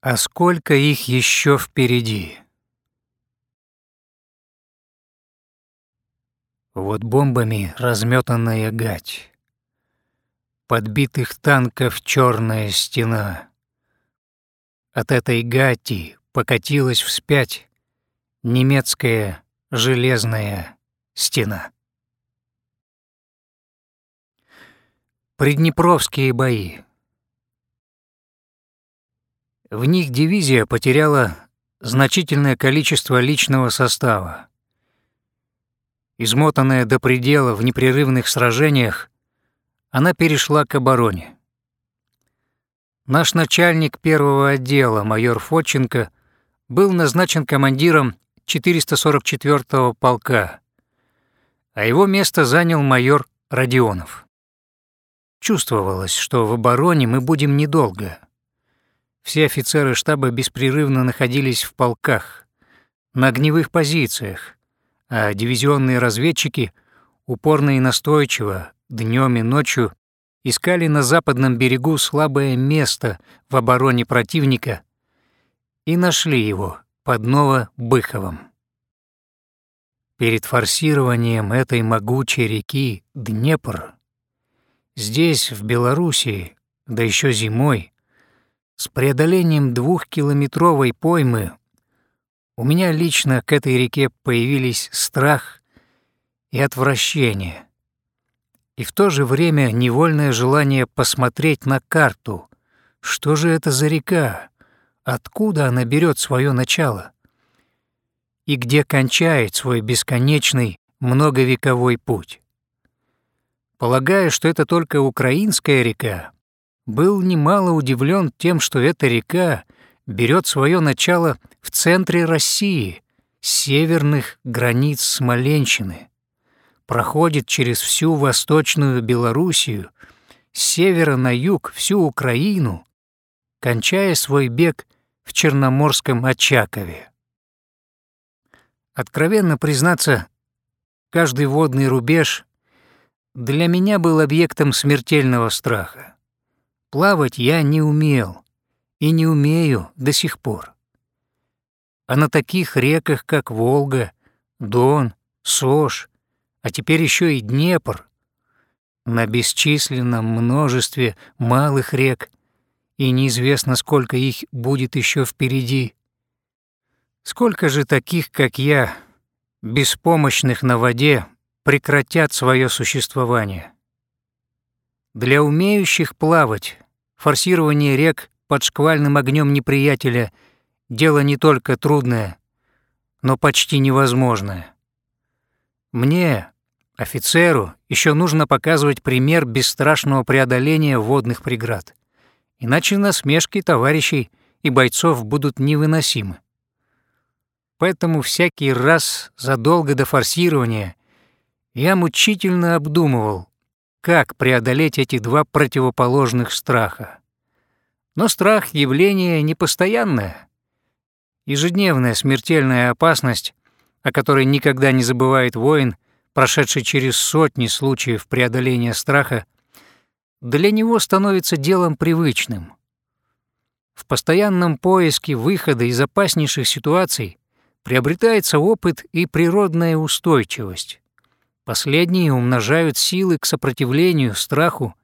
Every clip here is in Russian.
А сколько их еще впереди? Вот бомбами разметанная гать. Подбитых танков черная стена. От этой гати покатилась вспять немецкая железная стена. Приднепровские бои. В них дивизия потеряла значительное количество личного состава. Измотанная до предела в непрерывных сражениях, она перешла к обороне. Наш начальник первого отдела, майор Фотченко, был назначен командиром 444-го полка, а его место занял майор Родионов. Чувствовалось, что в обороне мы будем недолго. Все офицеры штаба беспрерывно находились в полках, на огневых позициях, а дивизионные разведчики упорно и настойчиво, днем и ночью, искали на западном берегу слабое место в обороне противника и нашли его под Ново-Быховым. Перед форсированием этой могучей реки Днепр Здесь, в Белоруссии, да еще зимой, с преодолением двухкилометровой поймы, у меня лично к этой реке появились страх и отвращение, и в то же время невольное желание посмотреть на карту, что же это за река, откуда она берет свое начало? И где кончает свой бесконечный многовековой путь? Полагая, что это только украинская река, был немало удивлен тем, что эта река берет свое начало в центре России, северных границ Смоленщины, проходит через всю Восточную Белоруссию, с севера на юг всю Украину, кончая свой бег в Черноморском Очакове. Откровенно признаться, каждый водный рубеж для меня был объектом смертельного страха. Плавать я не умел и не умею до сих пор. А на таких реках, как Волга, Дон, Сош, а теперь еще и Днепр, на бесчисленном множестве малых рек, и неизвестно, сколько их будет еще впереди. Сколько же таких, как я, беспомощных на воде, прекратят свое существование. Для умеющих плавать форсирование рек под шквальным огнем неприятеля – дело не только трудное, но почти невозможное. Мне, офицеру, еще нужно показывать пример бесстрашного преодоления водных преград, иначе насмешки товарищей и бойцов будут невыносимы. Поэтому всякий раз задолго до форсирования – я мучительно обдумывал, как преодолеть эти два противоположных страха. Но страх — явление непостоянное. Ежедневная смертельная опасность, о которой никогда не забывает воин, прошедший через сотни случаев преодоления страха, для него становится делом привычным. В постоянном поиске выхода из опаснейших ситуаций приобретается опыт и природная устойчивость. Последние умножают силы к сопротивлению, страху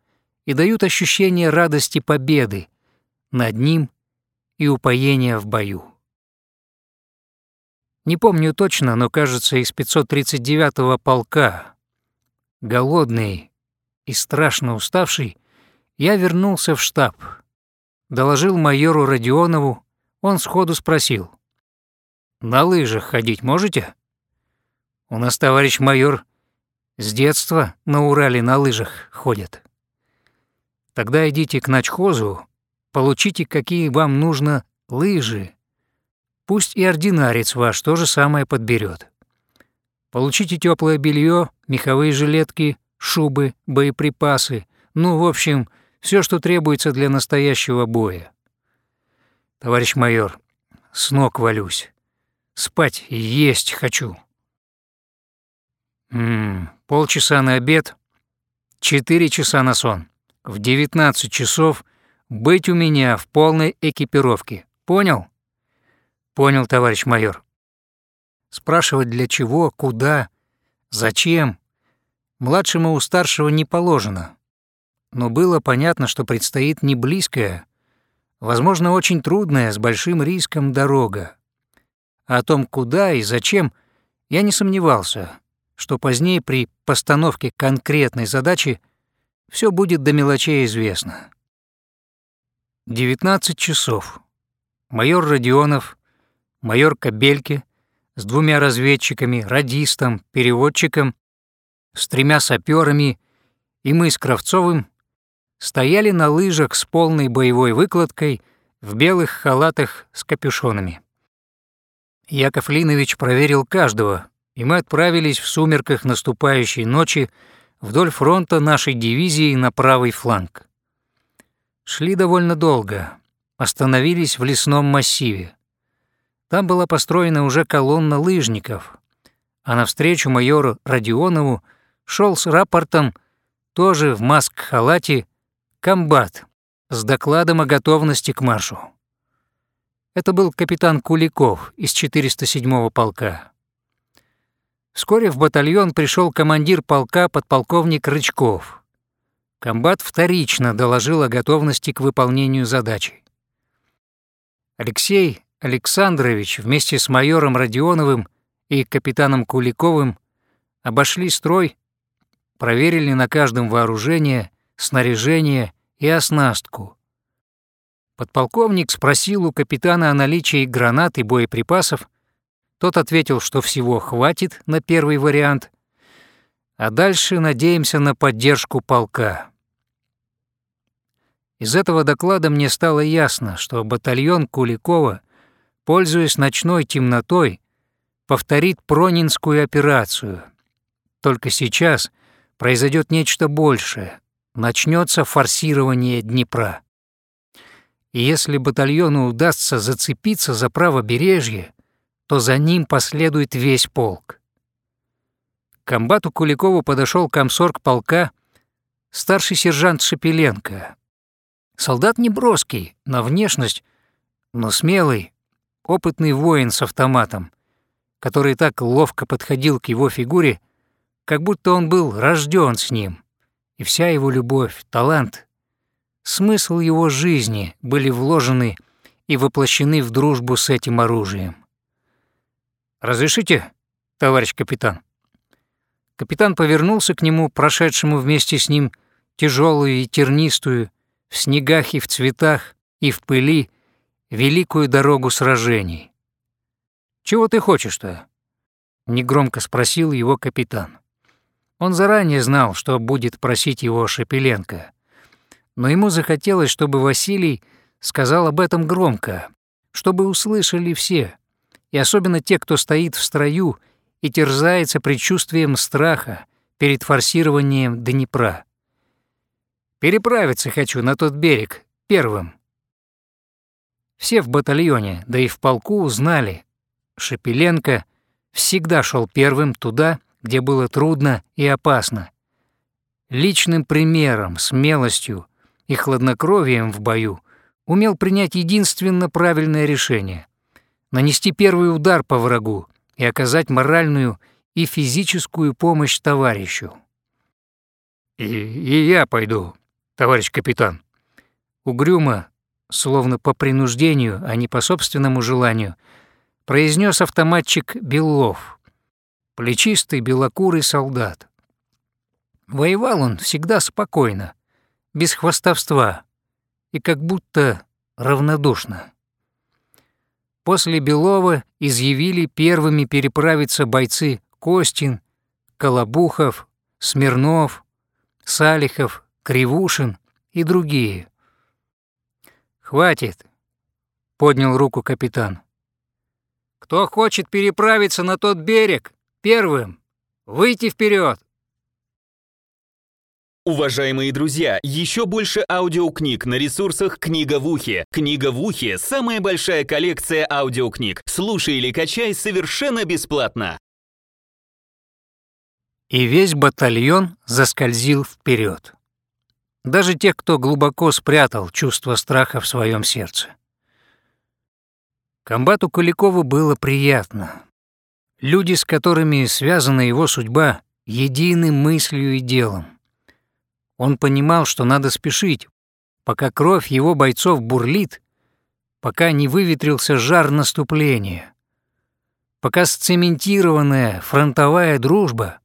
и дают ощущение радости победы над ним и упоения в бою. Не помню точно, но кажется, из 539-го полка, голодный и страшно уставший, я вернулся в штаб, доложил майору Родионову, он сходу спросил, «На лыжах ходить можете?» «У нас товарищ майор с детства на Урале на лыжах ходят. Тогда идите к начхозу, получите, какие вам нужно лыжи. Пусть и ординарец ваш то же самое подберет. Получите теплое белье, меховые жилетки, шубы, боеприпасы, ну, в общем, все, что требуется для настоящего боя. Товарищ майор, с ног валюсь. Спать и есть хочу. Ммм, полчаса на обед, четыре часа на сон. В 19 часов быть у меня в полной экипировке. Понял? Понял, товарищ майор. Спрашивать для чего, куда, зачем, младшему у старшего не положено. Но было понятно, что предстоит не близкая, возможно, очень трудная, с большим риском дорога. О том, куда и зачем, я не сомневался, что позднее при постановке конкретной задачи все будет до мелочей известно. 19 часов. Майор Родионов, майор Кабельки с двумя разведчиками, радистом, переводчиком, с тремя саперами и мы с Кравцовым стояли на лыжах с полной боевой выкладкой в белых халатах с капюшонами. Яков Линович проверил каждого, и мы отправились в сумерках наступающей ночи вдоль фронта нашей дивизии на правый фланг. Шли довольно долго, остановились в лесном массиве. Там была построена уже колонна лыжников, а навстречу майору Родионову шел с рапортом, тоже в маск-халате, комбат с докладом о готовности к маршу. Это был капитан Куликов из 407-го полка. Вскоре в батальон пришел командир полка подполковник Рычков. Комбат вторично доложил о готовности к выполнению задачи. Алексей Александрович вместе с майором Родионовым и капитаном Куликовым обошли строй, проверили на каждом вооружение, снаряжение и оснастку. Подполковник спросил у капитана о наличии гранат и боеприпасов, тот ответил, что всего хватит на первый вариант, а дальше надеемся на поддержку полка. Из этого доклада мне стало ясно, что батальон Куликова, пользуясь ночной темнотой, повторит Пронинскую операцию. Только сейчас произойдет нечто большее, начнется форсирование Днепра. И если батальону удастся зацепиться за правобережье, то за ним последует весь полк. К комбату Куликову подошел комсорг полка, старший сержант Шепеленко. Солдат не броский, на внешность, но смелый, опытный воин с автоматом, который так ловко подходил к его фигуре, как будто он был рожден с ним, и вся его любовь, талант, смысл его жизни были вложены и воплощены в дружбу с этим оружием. «Разрешите, товарищ капитан?» Капитан повернулся к нему, прошедшему вместе с ним тяжелую и тернистую, в снегах и в цветах, и в пыли, великую дорогу сражений. «Чего ты хочешь-то?» — негромко спросил его капитан. Он заранее знал, что будет просить его Шепеленко, но ему захотелось, чтобы Василий сказал об этом громко, чтобы услышали все и особенно те, кто стоит в строю и терзается предчувствием страха перед форсированием Днепра. Переправиться хочу на тот берег первым. Все в батальоне, да и в полку узнали. Шепеленко всегда шел первым туда, где было трудно и опасно. Личным примером, смелостью и хладнокровием в бою умел принять единственно правильное решение нанести первый удар по врагу и оказать моральную и физическую помощь товарищу. «И, и я пойду, товарищ капитан». Угрюмо, словно по принуждению, а не по собственному желанию, произнес автоматчик Белов, плечистый белокурый солдат. Воевал он всегда спокойно, без хвастовства и как будто равнодушно. После Белова изъявили первыми переправиться бойцы Костин, Колобухов, Смирнов, Салихов, Кривушин и другие. «Хватит», — поднял руку капитан. «Кто хочет переправиться на тот берег первым, выйти вперед. Уважаемые друзья, еще больше аудиокниг на ресурсах «Книга в ухе». «Книга в ухе» — самая большая коллекция аудиокниг. Слушай или качай совершенно бесплатно. И весь батальон заскользил вперед. Даже те, кто глубоко спрятал чувство страха в своем сердце. Комбату Куликову было приятно. Люди, с которыми связана его судьба, едины мыслью и делом. Он понимал, что надо спешить, пока кровь его бойцов бурлит, пока не выветрился жар наступления, пока сцементированная фронтовая дружба,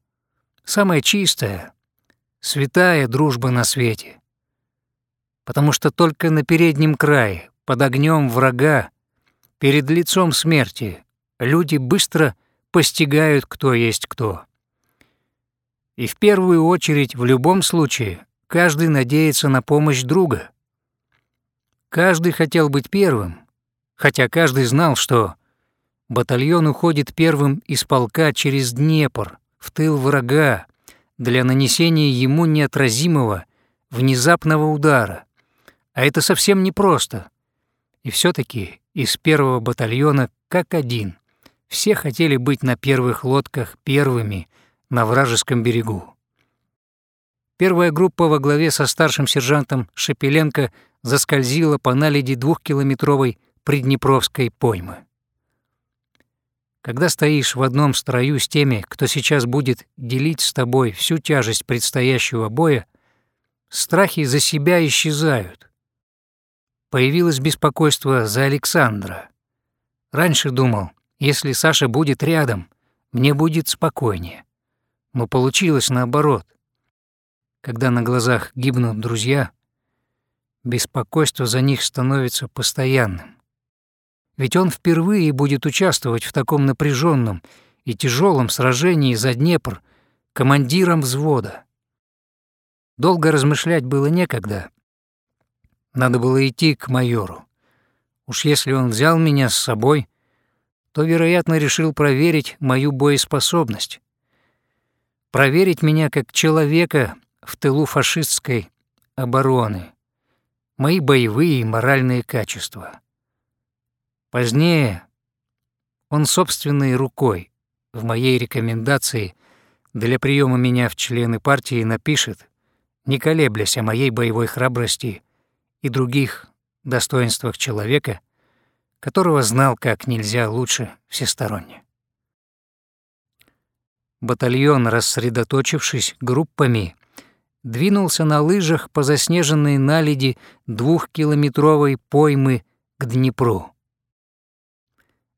самая чистая, святая дружба на свете. Потому что только на переднем крае, под огнем врага, перед лицом смерти, люди быстро постигают, кто есть кто. И в первую очередь, в любом случае, каждый надеется на помощь друга. Каждый хотел быть первым, хотя каждый знал, что батальон уходит первым из полка через Днепр, в тыл врага, для нанесения ему неотразимого, внезапного удара. А это совсем непросто. И все таки из первого батальона как один. Все хотели быть на первых лодках первыми на вражеском берегу. Первая группа во главе со старшим сержантом Шепеленко заскользила по наледи двухкилометровой Приднепровской поймы. Когда стоишь в одном строю с теми, кто сейчас будет делить с тобой всю тяжесть предстоящего боя, страхи за себя исчезают. Появилось беспокойство за Александра. Раньше думал, если Саша будет рядом, мне будет спокойнее. Но получилось наоборот. Когда на глазах гибнут друзья, беспокойство за них становится постоянным. Ведь он впервые будет участвовать в таком напряженном и тяжелом сражении за Днепр командиром взвода. Долго размышлять было некогда. Надо было идти к майору. Уж если он взял меня с собой, то, вероятно, решил проверить мою боеспособность. Проверить меня как человека в тылу фашистской обороны, мои боевые и моральные качества. Позднее он собственной рукой в моей рекомендации для приема меня в члены партии напишет, не колеблясь о моей боевой храбрости и других достоинствах человека, которого знал как нельзя лучше всесторонне. Батальон, рассредоточившись группами, двинулся на лыжах по заснеженной наледи двухкилометровой поймы к Днепру.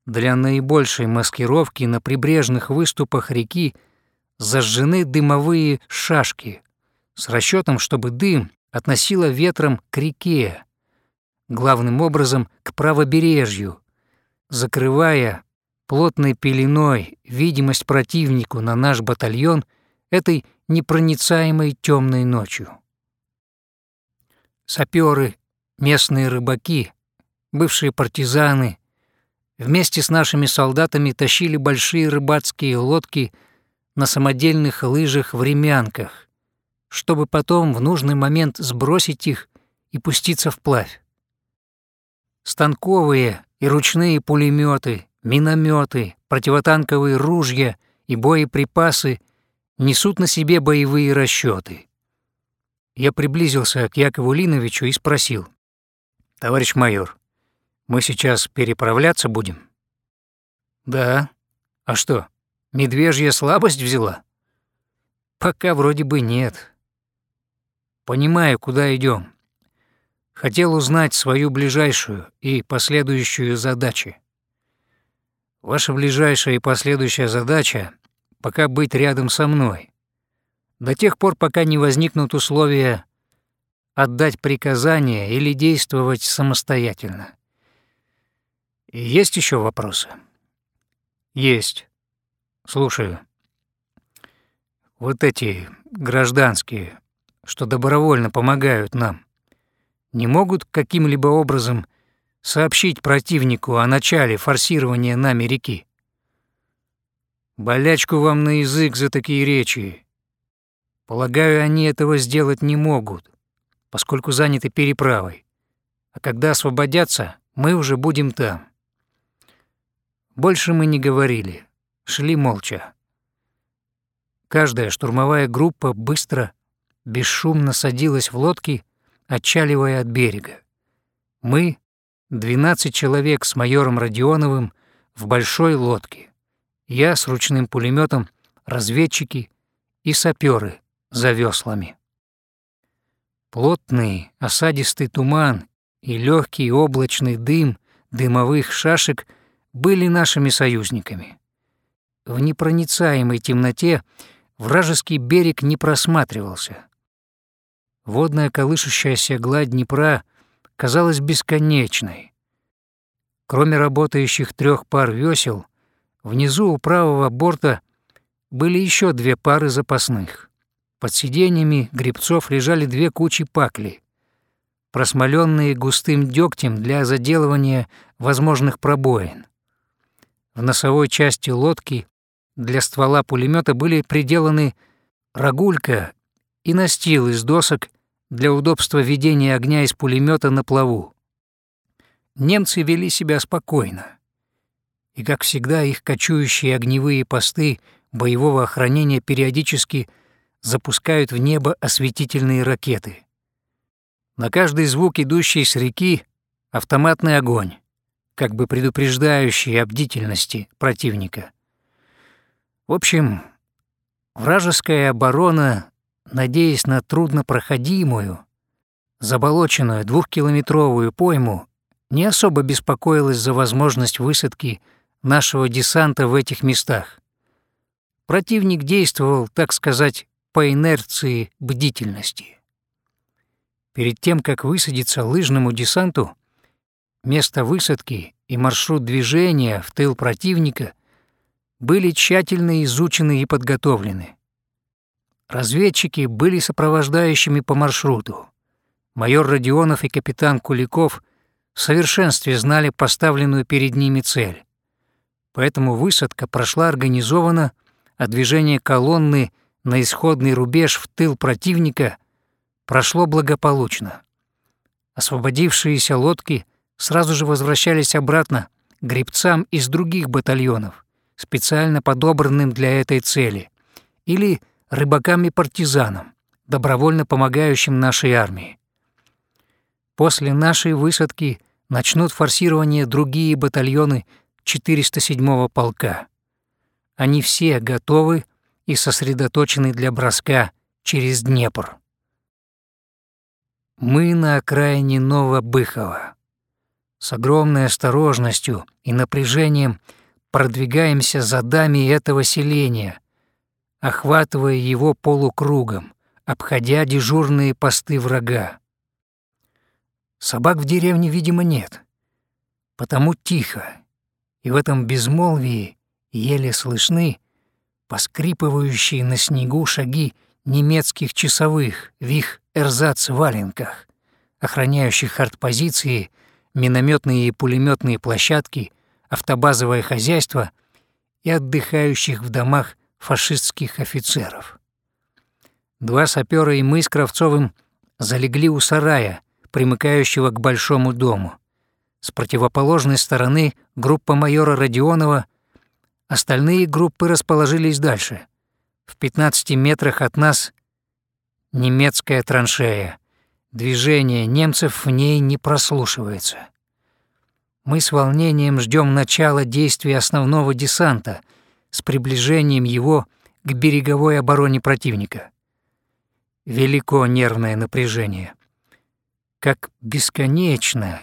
Для наибольшей маскировки на прибрежных выступах реки зажжены дымовые шашки с расчетом, чтобы дым относило ветром к реке, главным образом к правобережью, закрывая плотной пеленой видимость противнику на наш батальон этой непроницаемой темной ночью. Саперы, местные рыбаки, бывшие партизаны вместе с нашими солдатами тащили большие рыбацкие лодки на самодельных лыжах-времянках, чтобы потом в нужный момент сбросить их и пуститься вплавь. Станковые и ручные пулеметы, минометы, противотанковые ружья и боеприпасы несут на себе боевые расчеты. Я приблизился к Якову Линовичу и спросил. «Товарищ майор, мы сейчас переправляться будем?» «Да. А что, медвежья слабость взяла?» «Пока вроде бы нет. Понимаю, куда идем. Хотел узнать свою ближайшую и последующую задачи. Ваша ближайшая и последующая задача — пока быть рядом со мной. До тех пор, пока не возникнут условия отдать приказания или действовать самостоятельно. Есть еще вопросы? Есть. Слушаю. Вот эти гражданские, что добровольно помогают нам, не могут каким-либо образом сообщить противнику о начале форсирования нами реки? Болячку вам на язык за такие речи. Полагаю, они этого сделать не могут, поскольку заняты переправой. А когда освободятся, мы уже будем там. Больше мы не говорили, шли молча. Каждая штурмовая группа быстро, бесшумно садилась в лодки, отчаливая от берега. Мы 12 человек с майором Родионовым в большой лодке. Я с ручным пулеметом, разведчики и саперы за веслами. Плотный осадистый туман и легкий облачный дым дымовых шашек были нашими союзниками. В непроницаемой темноте вражеский берег не просматривался. Водная колышущаяся гладь Днепра казалась бесконечной. Кроме работающих трех пар весел, внизу у правого борта были еще две пары запасных. Под сиденьями грибцов лежали две кучи пакли, просмоленные густым дегтем для заделывания возможных пробоин. В носовой части лодки для ствола пулемета были приделаны рогулька и настил из досок для удобства ведения огня из пулемета на плаву. Немцы вели себя спокойно, и, как всегда, их кочующие огневые посты боевого охранения периодически запускают в небо осветительные ракеты. На каждый звук, идущий с реки, автоматный огонь, как бы предупреждающий о бдительности противника. В общем, вражеская оборона, надеясь на труднопроходимую, заболоченную двухкилометровую пойму, не особо беспокоилась за возможность высадки нашего десанта в этих местах. Противник действовал, так сказать, по инерции бдительности. Перед тем, как высадиться лыжному десанту, место высадки и маршрут движения в тыл противника были тщательно изучены и подготовлены. Разведчики были сопровождающими по маршруту. Майор Родионов и капитан Куликов в совершенстве знали поставленную перед ними цель. Поэтому высадка прошла организованно, а движение колонны на исходный рубеж в тыл противника – прошло благополучно. Освободившиеся лодки сразу же возвращались обратно к гребцам из других батальонов, специально подобранным для этой цели, или рыбакам и партизанам, добровольно помогающим нашей армии. После нашей высадки начнут форсирование другие батальоны 407-го полка. Они все готовы и сосредоточены для броска через Днепр. Мы на окраине Новобыхова. С огромной осторожностью и напряжением продвигаемся за дами этого селения, охватывая его полукругом, обходя дежурные посты врага. Собак в деревне, видимо, нет, потому тихо, и в этом безмолвии еле слышны поскрипывающие на снегу шаги немецких часовых в их эрзац-валенках, охраняющих артпозиции, минометные и пулеметные площадки, автобазовое хозяйство и отдыхающих в домах фашистских офицеров. Два сапера и мы с Кравцовым залегли у сарая, примыкающего к большому дому. С противоположной стороны группа майора Родионова, остальные группы расположились дальше. В 15 метрах от нас немецкая траншея. Движение немцев в ней не прослушивается. Мы с волнением ждем начала действия основного десанта с приближением его к береговой обороне противника. Велико нервное напряжение. Как бесконечно,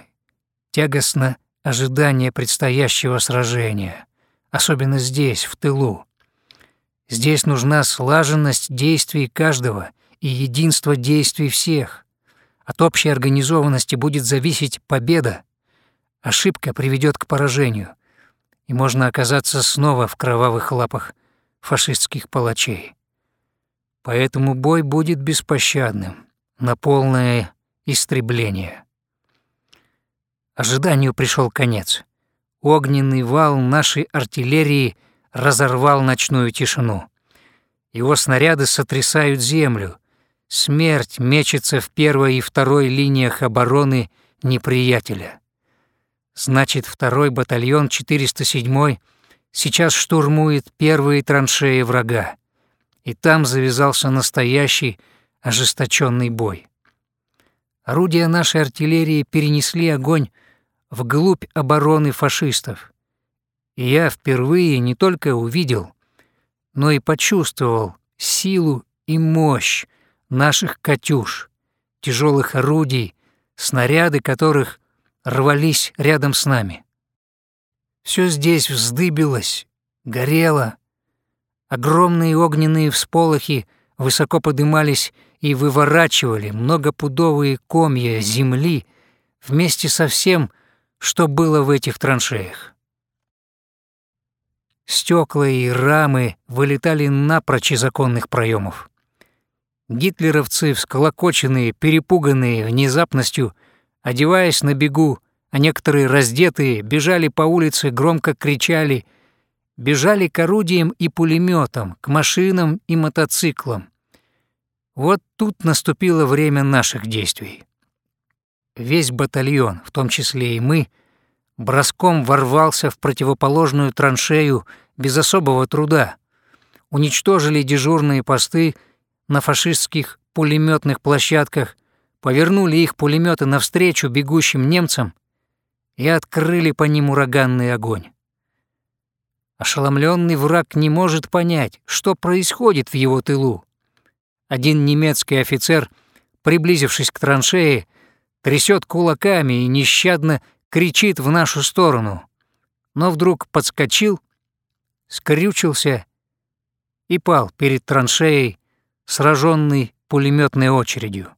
тягостно ожидание предстоящего сражения, особенно здесь, в тылу. Здесь нужна слаженность действий каждого и единство действий всех. От общей организованности будет зависеть победа. Ошибка приведет к поражению, и можно оказаться снова в кровавых лапах фашистских палачей. Поэтому бой будет беспощадным, на полное истребление. Ожиданию пришел конец. Огненный вал нашей артиллерии разорвал ночную тишину. Его снаряды сотрясают землю, Смерть мечется в первой и второй линиях обороны неприятеля. Значит, второй батальон 407 сейчас штурмует первые траншеи врага. И там завязался настоящий ожесточенный бой. Орудия нашей артиллерии перенесли огонь вглубь обороны фашистов. И я впервые не только увидел, но и почувствовал силу и мощь наших «Катюш», тяжелых орудий, снаряды которых рвались рядом с нами. Все здесь вздыбилось, горело. Огромные огненные всполохи высоко подымались и выворачивали многопудовые комья земли вместе со всем, что было в этих траншеях. Стекла и рамы вылетали напрочь из оконных проемов. Гитлеровцы, всколокоченные, перепуганные внезапностью, одеваясь на бегу, а некоторые раздетые бежали по улице, громко кричали, бежали к орудиям и пулеметам, к машинам и мотоциклам. Вот тут наступило время наших действий. Весь батальон, в том числе и мы, броском ворвался в противоположную траншею без особого труда, уничтожили дежурные посты на фашистских пулеметных площадках, повернули их пулеметы навстречу бегущим немцам и открыли по ним ураганный огонь. Ошеломленный враг не может понять, что происходит в его тылу. Один немецкий офицер, приблизившись к траншее, трясет кулаками и нещадно кричит в нашу сторону, но вдруг подскочил, скрючился и пал перед траншеей, сраженный пулеметной очередью.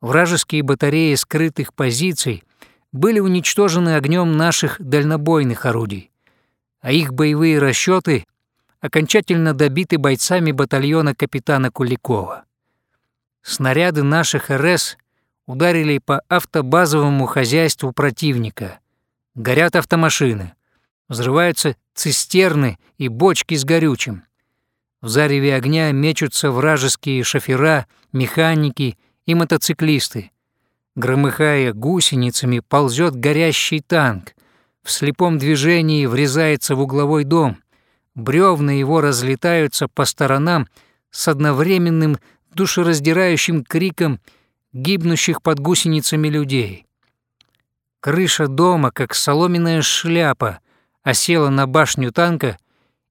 Вражеские батареи скрытых позиций были уничтожены огнем наших дальнобойных орудий, а их боевые расчеты окончательно добиты бойцами батальона капитана Куликова. Снаряды наших РС ударили по автобазовому хозяйству противника. Горят автомашины, взрываются цистерны и бочки с горючим. В зареве огня мечутся вражеские шофера, механики и мотоциклисты. Громыхая гусеницами, ползет горящий танк. В слепом движении врезается в угловой дом. Бревна его разлетаются по сторонам с одновременным душераздирающим криком гибнущих под гусеницами людей. Крыша дома, как соломенная шляпа, осела на башню танка,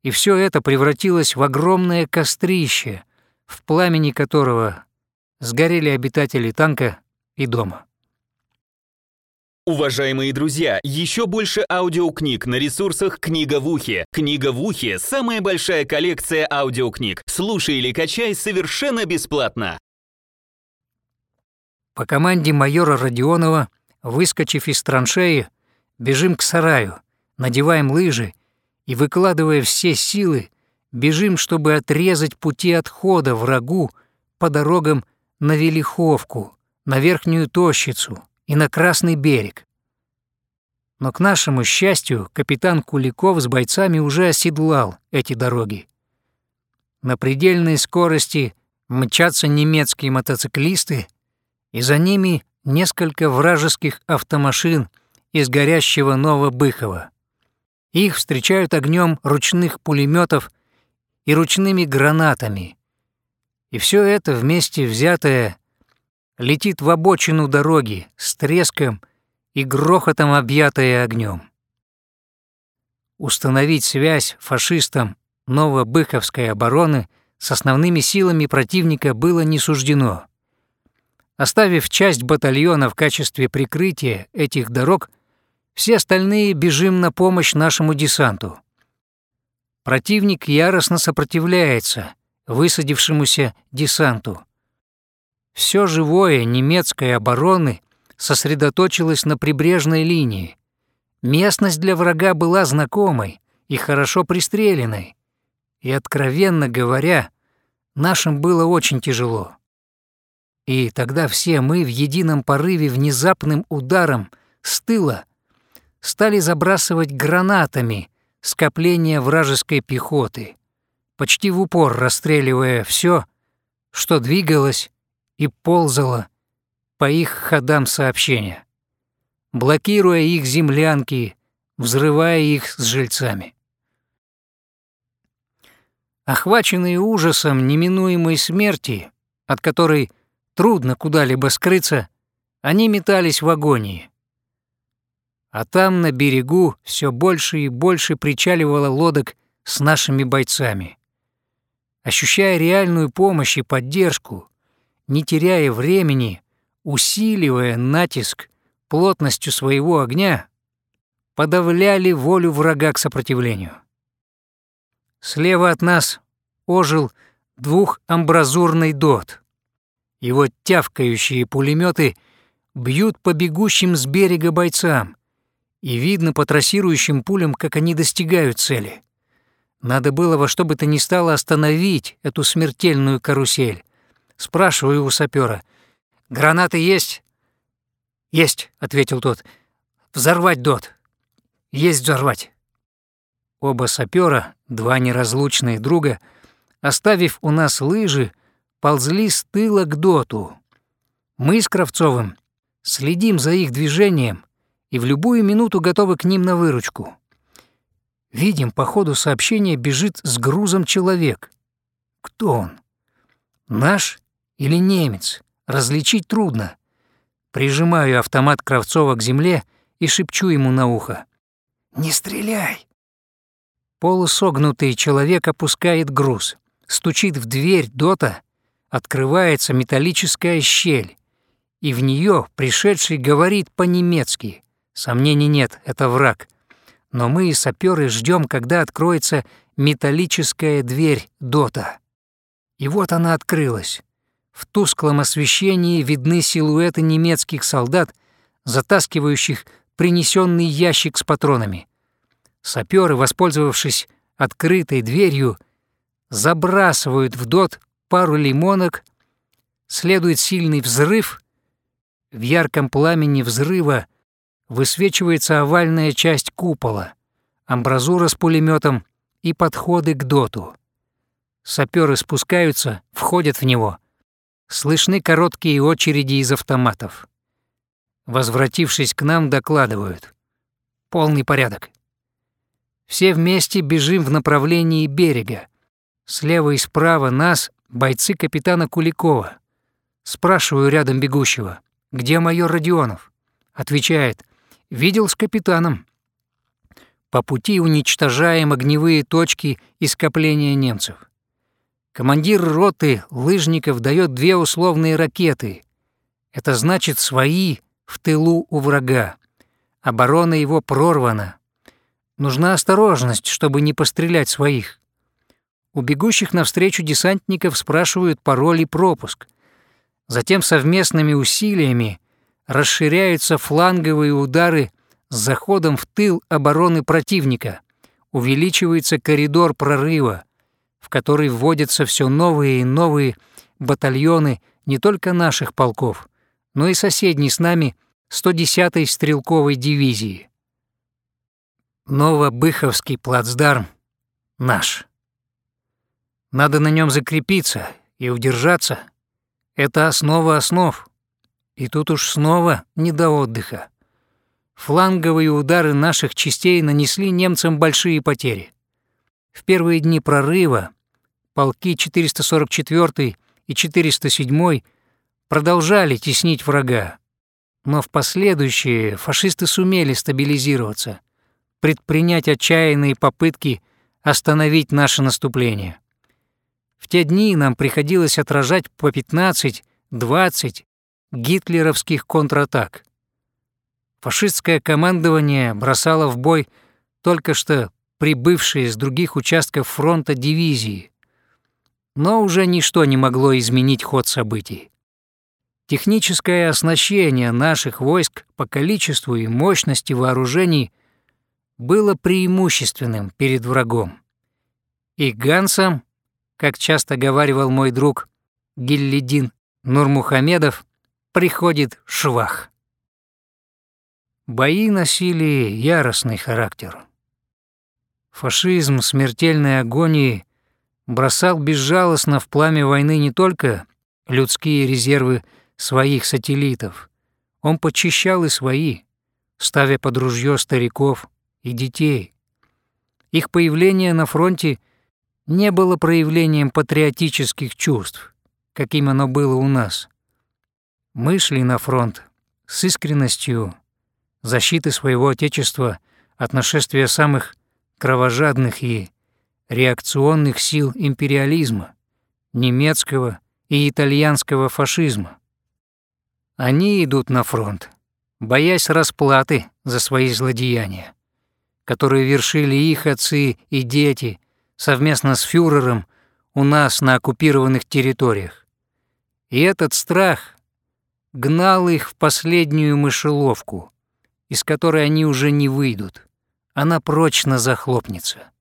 и все это превратилось в огромное кострище, в пламени которого сгорели обитатели танка и дома. Уважаемые друзья, еще больше аудиокниг на ресурсах «Книга в ухе». «Книга в ухе» — самая большая коллекция аудиокниг. Слушай или качай совершенно бесплатно. По команде майора Родионова, выскочив из траншеи, бежим к сараю, надеваем лыжи и, выкладывая все силы, бежим, чтобы отрезать пути отхода врагу по дорогам на Велиховку, на Верхнюю Тощицу и на Красный берег. Но, к нашему счастью, капитан Куликов с бойцами уже оседлал эти дороги. На предельной скорости мчатся немецкие мотоциклисты, и за ними несколько вражеских автомашин из горящего Новобыхова. Их встречают огнем ручных пулеметов и ручными гранатами. И все это вместе взятое летит в обочину дороги с треском и грохотом объятое огнем. Установить связь фашистам Новобыховской обороны с основными силами противника было не суждено. Оставив часть батальона в качестве прикрытия этих дорог, все остальные бежим на помощь нашему десанту. Противник яростно сопротивляется высадившемуся десанту. Все живое немецкой обороны сосредоточилось на прибрежной линии. Местность для врага была знакомой и хорошо пристреленной. И, откровенно говоря, нашим было очень тяжело. И тогда все мы в едином порыве внезапным ударом с тыла стали забрасывать гранатами скопления вражеской пехоты, почти в упор расстреливая все, что двигалось и ползало по их ходам сообщения, блокируя их землянки, взрывая их с жильцами. Охваченные ужасом неминуемой смерти, от которой трудно куда-либо скрыться, они метались в агонии. А там на берегу все больше и больше причаливало лодок с нашими бойцами. Ощущая реальную помощь и поддержку, не теряя времени, усиливая натиск плотностью своего огня, подавляли волю врага к сопротивлению. Слева от нас ожил двухамбразурный дот. Его тявкающие пулеметы бьют по бегущим с берега бойцам, и видно по трассирующим пулям, как они достигают цели. Надо было во что бы то ни стало остановить эту смертельную карусель. Спрашиваю у сапера. «Гранаты есть?» «Есть», — ответил тот. «Взорвать дот». «Есть взорвать». Оба сапера, два неразлучные друга, оставив у нас лыжи, ползли с тыла к доту. Мы с Кравцовым следим за их движением и в любую минуту готовы к ним на выручку. Видим, по ходу сообщения бежит с грузом человек. Кто он? Наш или немец? Различить трудно. Прижимаю автомат Кравцова к земле и шепчу ему на ухо. «Не стреляй!» Полусогнутый человек опускает груз, стучит в дверь дота, открывается металлическая щель, и в нее пришедший говорит по-немецки. Сомнений нет, это враг но мы, саперы, ждем, когда откроется металлическая дверь дота. И вот она открылась. В тусклом освещении видны силуэты немецких солдат, затаскивающих принесенный ящик с патронами. Саперы, воспользовавшись открытой дверью, забрасывают в дот пару лимонок, следует сильный взрыв. В ярком пламени взрыва высвечивается овальная часть купола, амбразура с пулеметом и подходы к доту. Саперы спускаются, входят в него. Слышны короткие очереди из автоматов. Возвратившись к нам, докладывают. Полный порядок. Все вместе бежим в направлении берега. Слева и справа нас бойцы капитана Куликова. Спрашиваю рядом бегущего, где майор Родионов? Отвечает, Видел с капитаном. По пути уничтожаем огневые точки и скопления немцев. Командир роты лыжников дает две условные ракеты. Это значит свои в тылу у врага. Оборона его прорвана. Нужна осторожность, чтобы не пострелять своих. У бегущих навстречу десантников спрашивают пароль и пропуск. Затем совместными усилиями расширяются фланговые удары с заходом в тыл обороны противника, увеличивается коридор прорыва, в который вводятся все новые и новые батальоны не только наших полков, но и соседней с нами 110-й стрелковой дивизии. Новобыховский плацдарм наш. Надо на нем закрепиться и удержаться. Это основа основ. И тут уж снова не до отдыха. Фланговые удары наших частей нанесли немцам большие потери. В первые дни прорыва полки 444 и 407 продолжали теснить врага, но в последующие фашисты сумели стабилизироваться, предпринять отчаянные попытки остановить наше наступление. В те дни нам приходилось отражать по 15, 20 гитлеровских контратак. Фашистское командование бросало в бой только что прибывшие с других участков фронта дивизии, но уже ничто не могло изменить ход событий. Техническое оснащение наших войск по количеству и мощности вооружений было преимущественным перед врагом. И Гансом, как часто говаривал мой друг Гиллидин Нурмухамедов, приходит швах. Бои носили яростный характер. Фашизм смертельной агонии бросал безжалостно в пламя войны не только людские резервы своих сателлитов, он почищал и свои, ставя под ружье стариков и детей. Их появление на фронте не было проявлением патриотических чувств, каким оно было у нас – мы шли на фронт с искренностью, защиты своего Отечества от нашествия самых кровожадных и реакционных сил империализма, немецкого и итальянского фашизма. Они идут на фронт, боясь расплаты за свои злодеяния, которые вершили их отцы и дети совместно с фюрером у нас на оккупированных территориях. И этот страх гнал их в последнюю мышеловку, из которой они уже не выйдут. Она прочно захлопнется.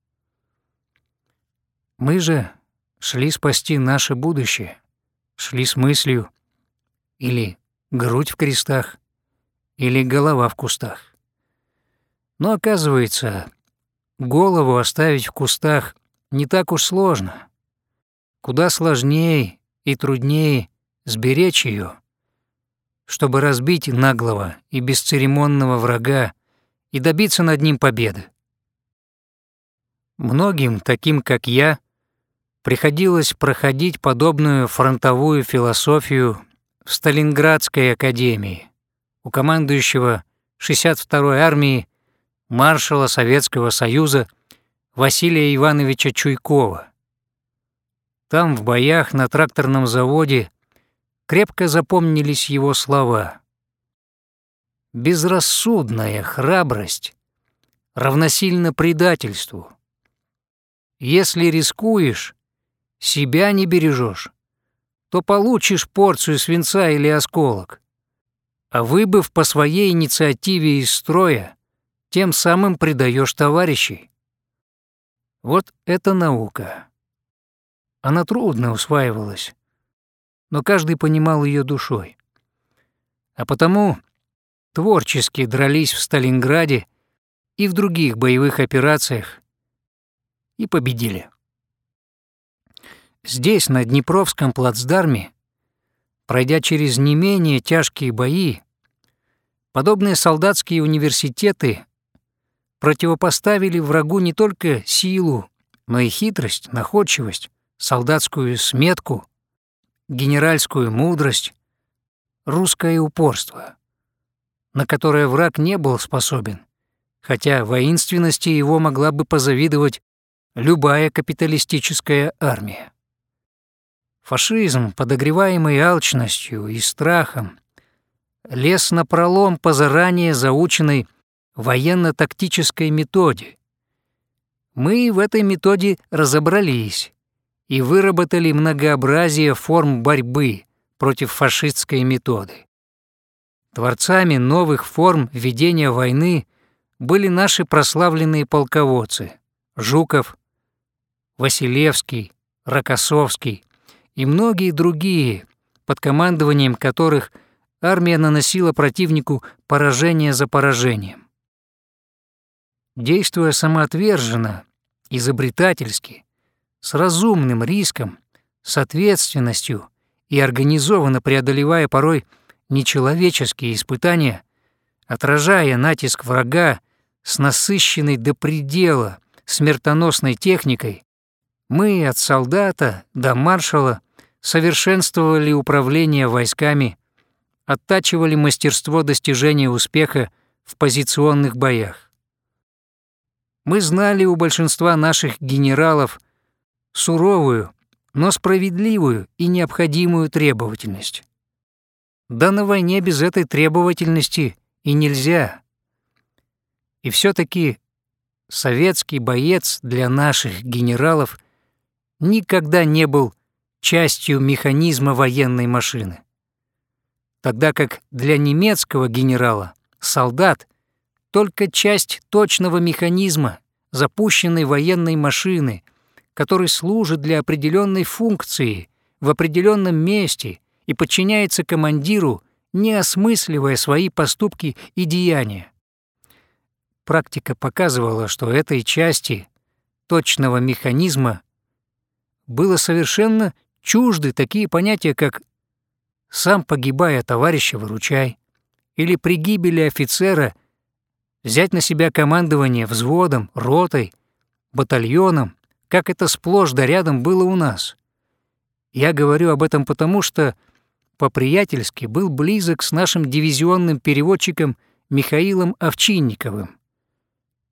Мы же шли спасти наше будущее, шли с мыслью или грудь в крестах, или голова в кустах. Но оказывается, голову оставить в кустах не так уж сложно. Куда сложнее и труднее сберечь ее, чтобы разбить наглого и бесцеремонного врага и добиться над ним победы. Многим, таким как я, приходилось проходить подобную фронтовую философию в Сталинградской академии у командующего 62-й армии маршала Советского Союза Василия Ивановича Чуйкова. Там, в боях на тракторном заводе, крепко запомнились его слова. «Безрассудная храбрость равносильно предательству. Если рискуешь, себя не бережешь, то получишь порцию свинца или осколок. А выбыв по своей инициативе из строя, тем самым предаешь товарищей. Вот это наука. Она трудно усваивалась, но каждый понимал ее душой. А потому творчески дрались в Сталинграде и в других боевых операциях и победили. Здесь, на Днепровском плацдарме, пройдя через не менее тяжкие бои, подобные солдатские университеты противопоставили врагу не только силу, но и хитрость, находчивость, солдатскую сметку, генеральскую мудрость, русское упорство, на которое враг не был способен, хотя воинственности его могла бы позавидовать любая капиталистическая армия. Фашизм, подогреваемый алчностью и страхом, лез на пролом по заранее заученной военно-тактической методе. Мы в этой методе разобрались и выработали многообразие форм борьбы против фашистской методы. Творцами новых форм ведения войны были наши прославленные полководцы Жуков, Василевский, Рокоссовский, и многие другие, под командованием которых армия наносила противнику поражение за поражением. Действуя самоотверженно, изобретательски, с разумным риском, с ответственностью и организованно преодолевая порой нечеловеческие испытания, отражая натиск врага с насыщенной до предела смертоносной техникой, мы от солдата до маршала совершенствовали управление войсками, оттачивали мастерство достижения успеха в позиционных боях. Мы знали у большинства наших генералов суровую, но справедливую и необходимую требовательность. Да на войне без этой требовательности и нельзя. И все таки советский боец для наших генералов никогда не был частью механизма военной машины. Тогда как для немецкого генерала солдат только часть точного механизма запущенной военной машины, который служит для определенной функции в определенном месте и подчиняется командиру, не осмысливая свои поступки и деяния. Практика показывала, что этой части точного механизма было совершенно чужды такие понятия, как «сам погибая, товарища выручай» или при гибели офицера взять на себя командование взводом, ротой, батальоном, как это сплошь да рядом было у нас. Я говорю об этом потому, что по-приятельски был близок с нашим дивизионным переводчиком Михаилом Овчинниковым.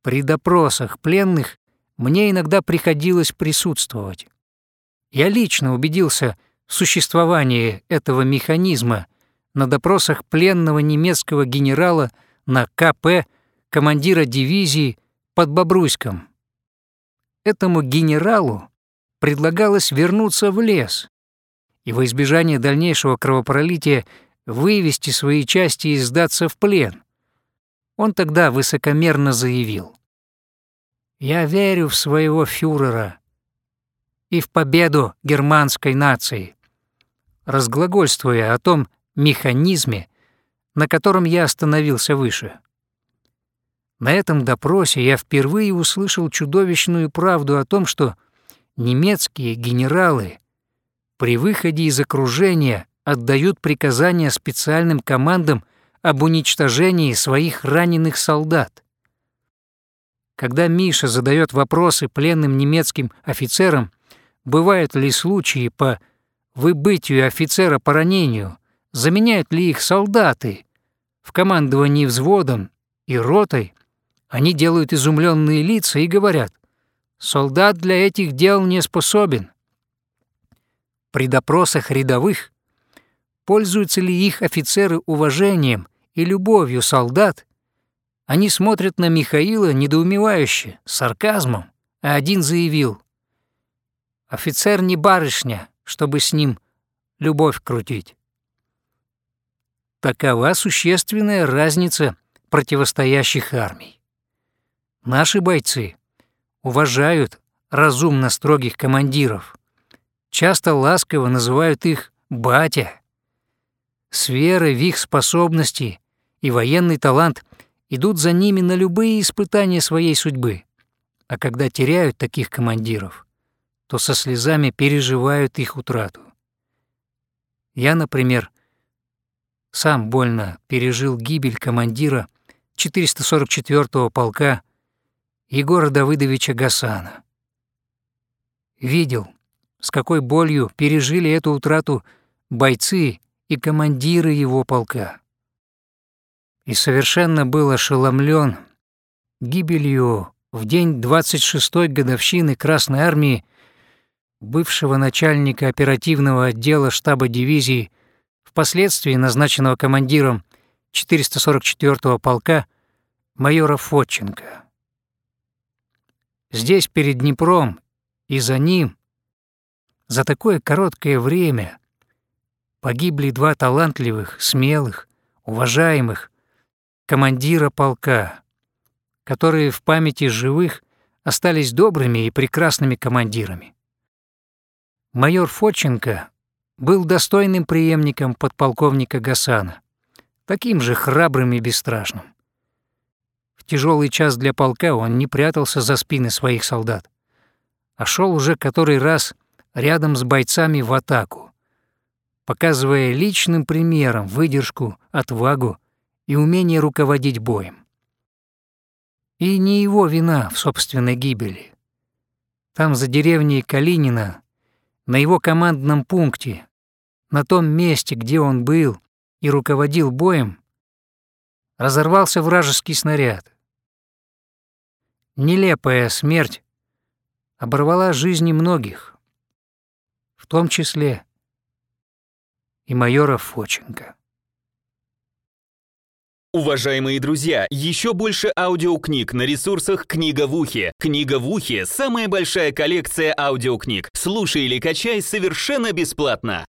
При допросах пленных мне иногда приходилось присутствовать. Я лично убедился в существовании этого механизма на допросах пленного немецкого генерала на КП командира дивизии под Бобруйском. Этому генералу предлагалось вернуться в лес и во избежание дальнейшего кровопролития вывести свои части и сдаться в плен. Он тогда высокомерно заявил. «Я верю в своего фюрера и в победу германской нации», разглагольствуя о том механизме, на котором я остановился выше. На этом допросе я впервые услышал чудовищную правду о том, что немецкие генералы при выходе из окружения отдают приказания специальным командам об уничтожении своих раненых солдат. Когда Миша задает вопросы пленным немецким офицерам, бывают ли случаи по выбытию офицера по ранению, заменяют ли их солдаты в командовании взводом и ротой, они делают изумленные лица и говорят, солдат для этих дел не способен. При допросах рядовых пользуются ли их офицеры уважением и любовью солдат, они смотрят на Михаила недоумевающе, с сарказмом, а один заявил, «Офицер не барышня, чтобы с ним любовь крутить». Такова существенная разница противостоящих армий. Наши бойцы уважают разумно строгих командиров, часто ласково называют их «батя». С верой в их способности и военный талант идут за ними на любые испытания своей судьбы, а когда теряют таких командиров, то со слезами переживают их утрату. Я, например, сам больно пережил гибель командира 444-го полка Егора Давыдовича Гасана. Видел, с какой болью пережили эту утрату бойцы и командиры его полка. И совершенно был ошеломлен гибелью в день 26-й годовщины Красной Армии бывшего начальника оперативного отдела штаба дивизии, впоследствии назначенного командиром 444-го полка майора Фотченко. Здесь, перед Днепром, и за ним, за такое короткое время, погибли два талантливых, смелых, уважаемых командира полка, которые в памяти живых остались добрыми и прекрасными командирами. Майор Фоченко был достойным преемником подполковника Гасана, таким же храбрым и бесстрашным. Тяжелый час для полка он не прятался за спины своих солдат, а шел уже который раз рядом с бойцами в атаку, показывая личным примером выдержку, отвагу и умение руководить боем. И не его вина в собственной гибели. Там, за деревней Калинина, на его командном пункте, на том месте, где он был и руководил боем, разорвался вражеский снаряд. Нелепая смерть оборвала жизни многих, в том числе и майора Фоченко. Уважаемые друзья, еще больше аудиокниг на ресурсах «Книга в ухе». «Книга в ухе» — самая большая коллекция аудиокниг. Слушай или качай совершенно бесплатно.